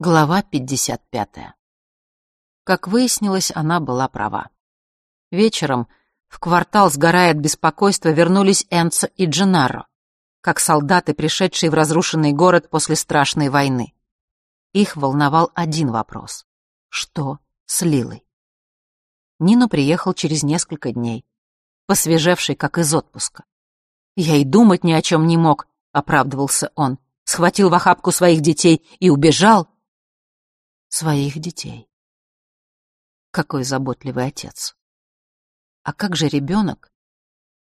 Глава 55. Как выяснилось, она была права. Вечером в квартал, сгорая от беспокойства, вернулись Энцо и Дженаро, как солдаты, пришедшие в разрушенный город после страшной войны. Их волновал один вопрос. Что с Лилой? Нино приехал через несколько дней, посвежевший, как из отпуска. «Я и думать ни о чем не мог», — оправдывался он. Схватил в охапку своих детей и убежал, своих детей. Какой заботливый отец. А как же ребенок,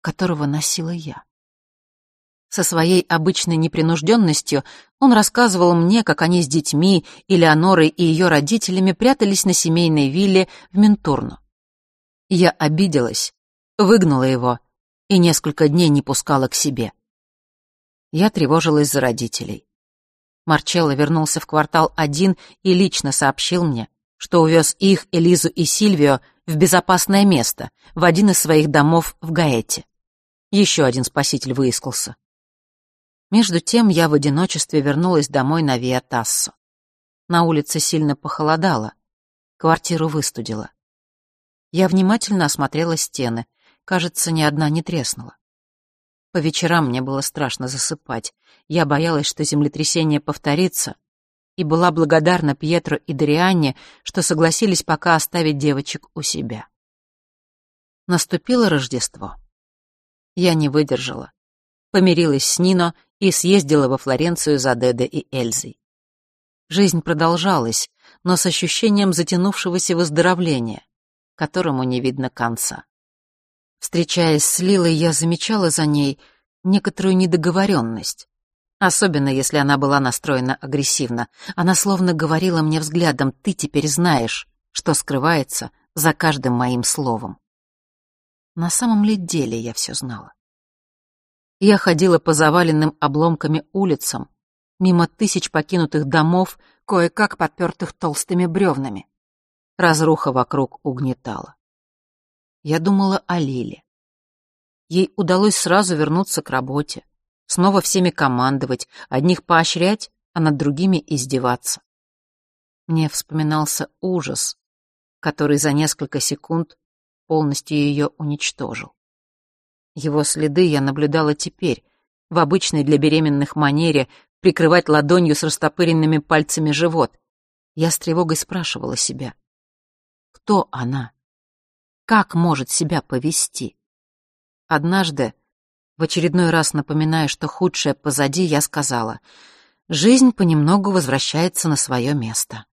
которого носила я? Со своей обычной непринужденностью он рассказывал мне, как они с детьми, Элеонорой и ее родителями прятались на семейной вилле в Ментурну. Я обиделась, выгнала его и несколько дней не пускала к себе. Я тревожилась за родителей. Марчелло вернулся в квартал один и лично сообщил мне, что увез их, Элизу и Сильвио, в безопасное место, в один из своих домов в Гаэте. Еще один спаситель выискался. Между тем я в одиночестве вернулась домой на Виа. На улице сильно похолодало, квартиру выстудило. Я внимательно осмотрела стены, кажется, ни одна не треснула. По вечерам мне было страшно засыпать. Я боялась, что землетрясение повторится, и была благодарна Пьетро и Дорианне, что согласились пока оставить девочек у себя. Наступило Рождество. Я не выдержала. Помирилась с Нино и съездила во Флоренцию за Дедо и Эльзой. Жизнь продолжалась, но с ощущением затянувшегося выздоровления, которому не видно конца. Встречаясь с Лилой, я замечала за ней некоторую недоговоренность. Особенно, если она была настроена агрессивно. Она словно говорила мне взглядом «ты теперь знаешь, что скрывается за каждым моим словом». На самом ли деле я все знала? Я ходила по заваленным обломками улицам, мимо тысяч покинутых домов, кое-как подпертых толстыми бревнами. Разруха вокруг угнетала. Я думала о Лиле. Ей удалось сразу вернуться к работе, снова всеми командовать, одних поощрять, а над другими издеваться. Мне вспоминался ужас, который за несколько секунд полностью ее уничтожил. Его следы я наблюдала теперь, в обычной для беременных манере прикрывать ладонью с растопыренными пальцами живот. Я с тревогой спрашивала себя, кто она? Как может себя повести? Однажды, в очередной раз напоминая, что худшее позади, я сказала, жизнь понемногу возвращается на свое место.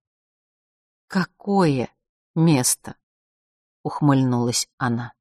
«Какое место?» — ухмыльнулась она.